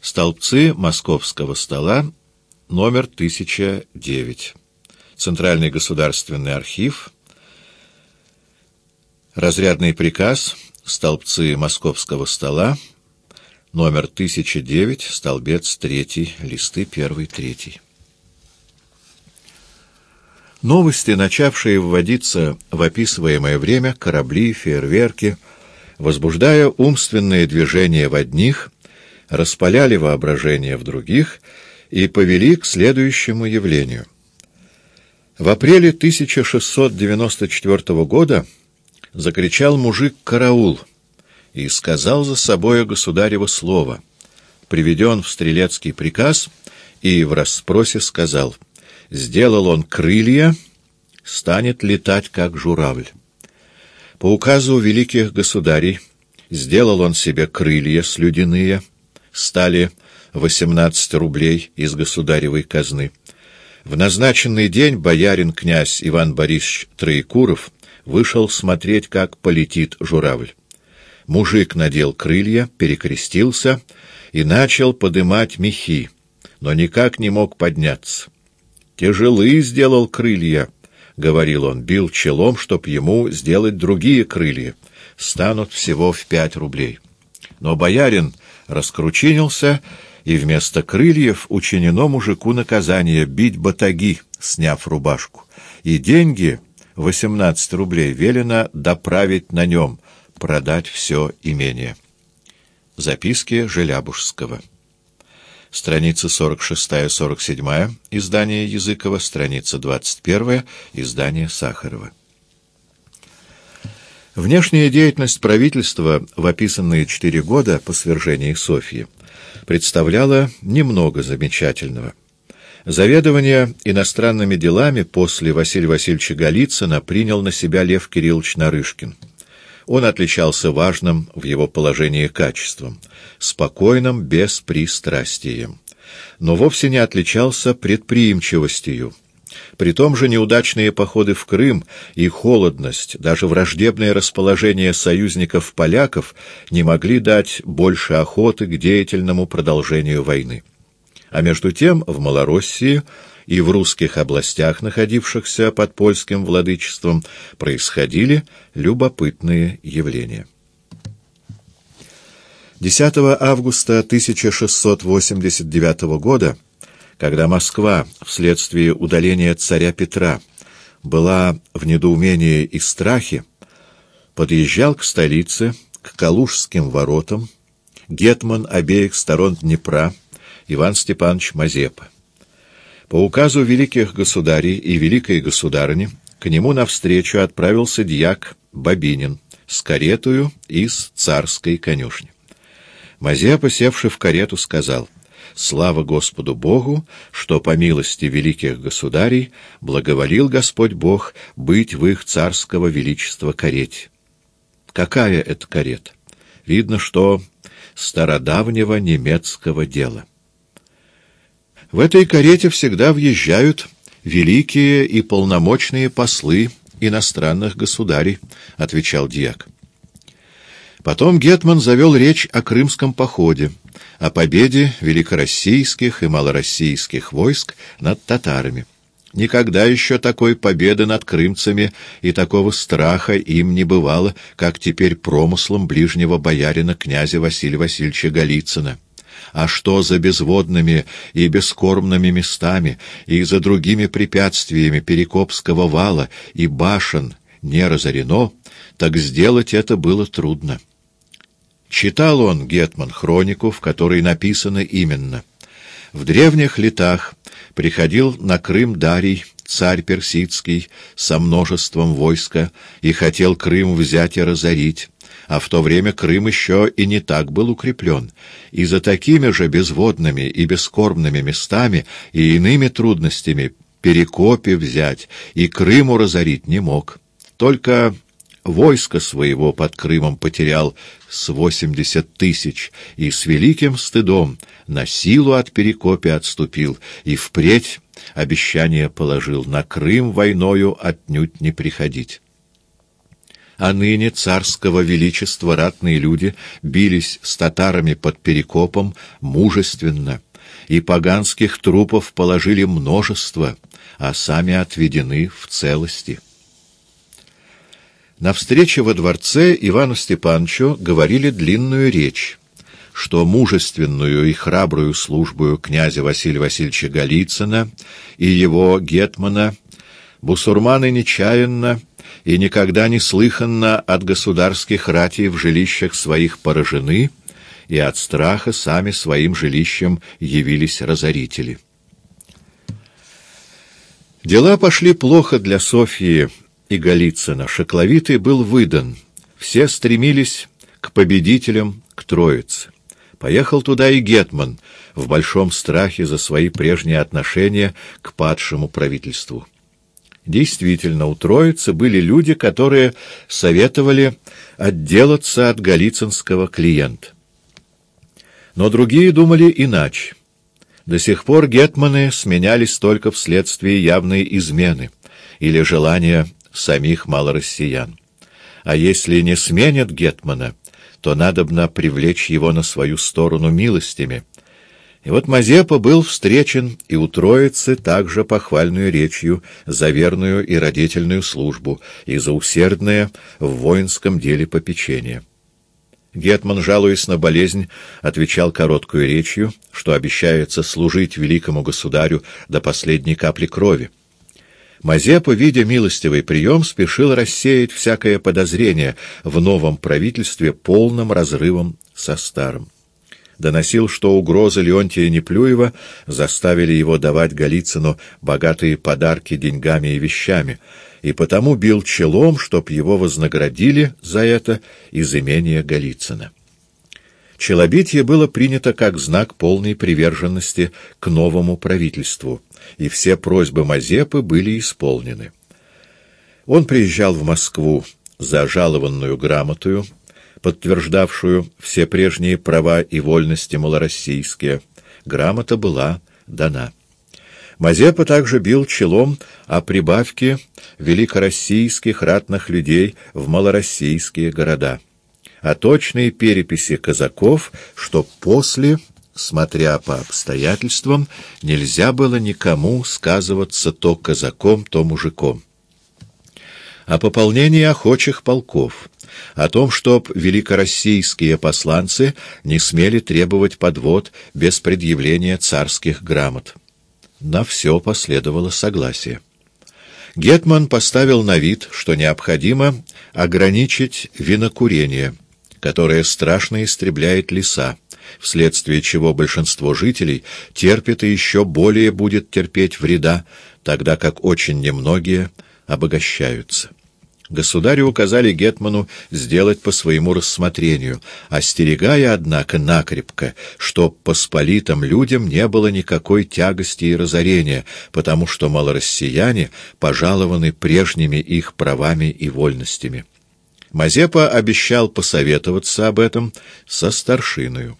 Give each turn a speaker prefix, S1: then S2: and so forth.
S1: Столбцы московского стола, номер 1009. Центральный государственный архив. Разрядный приказ. Столбцы московского стола, номер 1009, столбец 3, листы 1-3. Новости, начавшие вводиться в описываемое время, корабли, фейерверки, возбуждая умственные движения в одних, распаляли воображение в других и повели к следующему явлению. В апреле 1694 года закричал мужик «Караул!» и сказал за собою государево слово. Приведен в стрелецкий приказ и в расспросе сказал «Сделал он крылья, станет летать, как журавль». По указу великих государей сделал он себе крылья слюдяные, стали 18 рублей из государевой казны. В назначенный день боярин-князь Иван Борисович Троекуров вышел смотреть, как полетит журавль. Мужик надел крылья, перекрестился и начал подымать мехи, но никак не мог подняться. «Тяжелые сделал крылья», — говорил он, бил челом, чтоб ему сделать другие крылья. Станут всего в пять рублей. Но боярин раскручинился, и вместо крыльев учинено мужику наказание бить батаги, сняв рубашку. И деньги, восемнадцать рублей, велено доправить на нем, продать все имение. Записки Желябужского. Страница 46-47, издание Языкова, страница 21, издание Сахарова. Внешняя деятельность правительства в описанные четыре года по свержении Софьи представляла немного замечательного. Заведование иностранными делами после Василия Васильевича Голицына принял на себя Лев Кириллович Нарышкин. Он отличался важным в его положении качеством, спокойным, беспристрастием, но вовсе не отличался предприимчивостью, при том же неудачные походы в Крым и холодность, даже враждебное расположение союзников-поляков не могли дать больше охоты к деятельному продолжению войны. А между тем в Малороссии и в русских областях, находившихся под польским владычеством, происходили любопытные явления. 10 августа 1689 года когда Москва вследствие удаления царя Петра была в недоумении и страхе, подъезжал к столице, к Калужским воротам, гетман обеих сторон Днепра Иван Степанович Мазепа. По указу великих государей и великой государыни к нему навстречу отправился дьяк Бабинин с каретою из царской конюшни. Мазепа, севший в карету, сказал — Слава Господу Богу, что по милости великих государей благоволил Господь Бог быть в их царского величества карете. Какая это карета? Видно, что стародавнего немецкого дела. В этой карете всегда въезжают великие и полномочные послы иностранных государей, — отвечал дьяк. Потом Гетман завел речь о крымском походе, о победе великороссийских и малороссийских войск над татарами. Никогда еще такой победы над крымцами и такого страха им не бывало, как теперь промыслом ближнего боярина князя Василия Васильевича Голицына. А что за безводными и бескормными местами и за другими препятствиями Перекопского вала и башен не разорено, так сделать это было трудно. Читал он, Гетман, хронику, в которой написано именно. «В древних летах приходил на Крым Дарий, царь персидский, со множеством войска, и хотел Крым взять и разорить» а в то время Крым еще и не так был укреплен, и за такими же безводными и бескормными местами и иными трудностями Перекопи взять и Крыму разорить не мог. Только войско своего под Крымом потерял с восемьдесят тысяч и с великим стыдом на силу от Перекопи отступил и впредь обещание положил на Крым войною отнюдь не приходить. а ныне царского величества ратные люди бились с татарами под Перекопом мужественно, и поганских трупов положили множество, а сами отведены в целости. На встрече во дворце Ивану Степановичу говорили длинную речь, что мужественную и храбрую службу князя Василия Васильевича Голицына и его гетмана бусурманы нечаянно и никогда не слыханно от государских ратей в жилищах своих поражены, и от страха сами своим жилищем явились разорители. Дела пошли плохо для Софьи и Голицына. Шокловитый был выдан. Все стремились к победителям, к Троице. Поехал туда и Гетман в большом страхе за свои прежние отношения к падшему правительству. Действительно, у Троицы были люди, которые советовали отделаться от галицинского клиента. Но другие думали иначе. До сих пор гетманы сменялись только вследствие явной измены или желания самих малороссиян. А если не сменят гетмана, то надобно привлечь его на свою сторону милостями. И вот Мазепа был встречен и у Троицы также похвальную речью за верную и родительную службу и за усердное в воинском деле попечение. Гетман, жалуясь на болезнь, отвечал короткую речью, что обещается служить великому государю до последней капли крови. Мазепа, видя милостивый прием, спешил рассеять всякое подозрение в новом правительстве полным разрывом со старым. Доносил, что угрозы Леонтия Неплюева заставили его давать Голицыну богатые подарки деньгами и вещами, и потому бил челом, чтоб его вознаградили за это из имения Голицына. Челобитие было принято как знак полной приверженности к новому правительству, и все просьбы Мазепы были исполнены. Он приезжал в Москву за жалованную грамотую, подтверждавшую все прежние права и вольности малороссийские. Грамота была дана. Мазепа также бил челом о прибавке великороссийских ратных людей в малороссийские города о точной переписи казаков, что после, смотря по обстоятельствам, нельзя было никому сказываться то казаком, то мужиком. О пополнении охочих полков, о том, чтоб великороссийские посланцы не смели требовать подвод без предъявления царских грамот. На все последовало согласие. Гетман поставил на вид, что необходимо ограничить винокурение — которая страшно истребляет леса, вследствие чего большинство жителей терпит и еще более будет терпеть вреда, тогда как очень немногие обогащаются. Государю указали Гетману сделать по своему рассмотрению, остерегая, однако, накрепко, чтоб посполитым людям не было никакой тягости и разорения, потому что малороссияне пожалованы прежними их правами и вольностями. Мазепа обещал посоветоваться об этом со старшиною.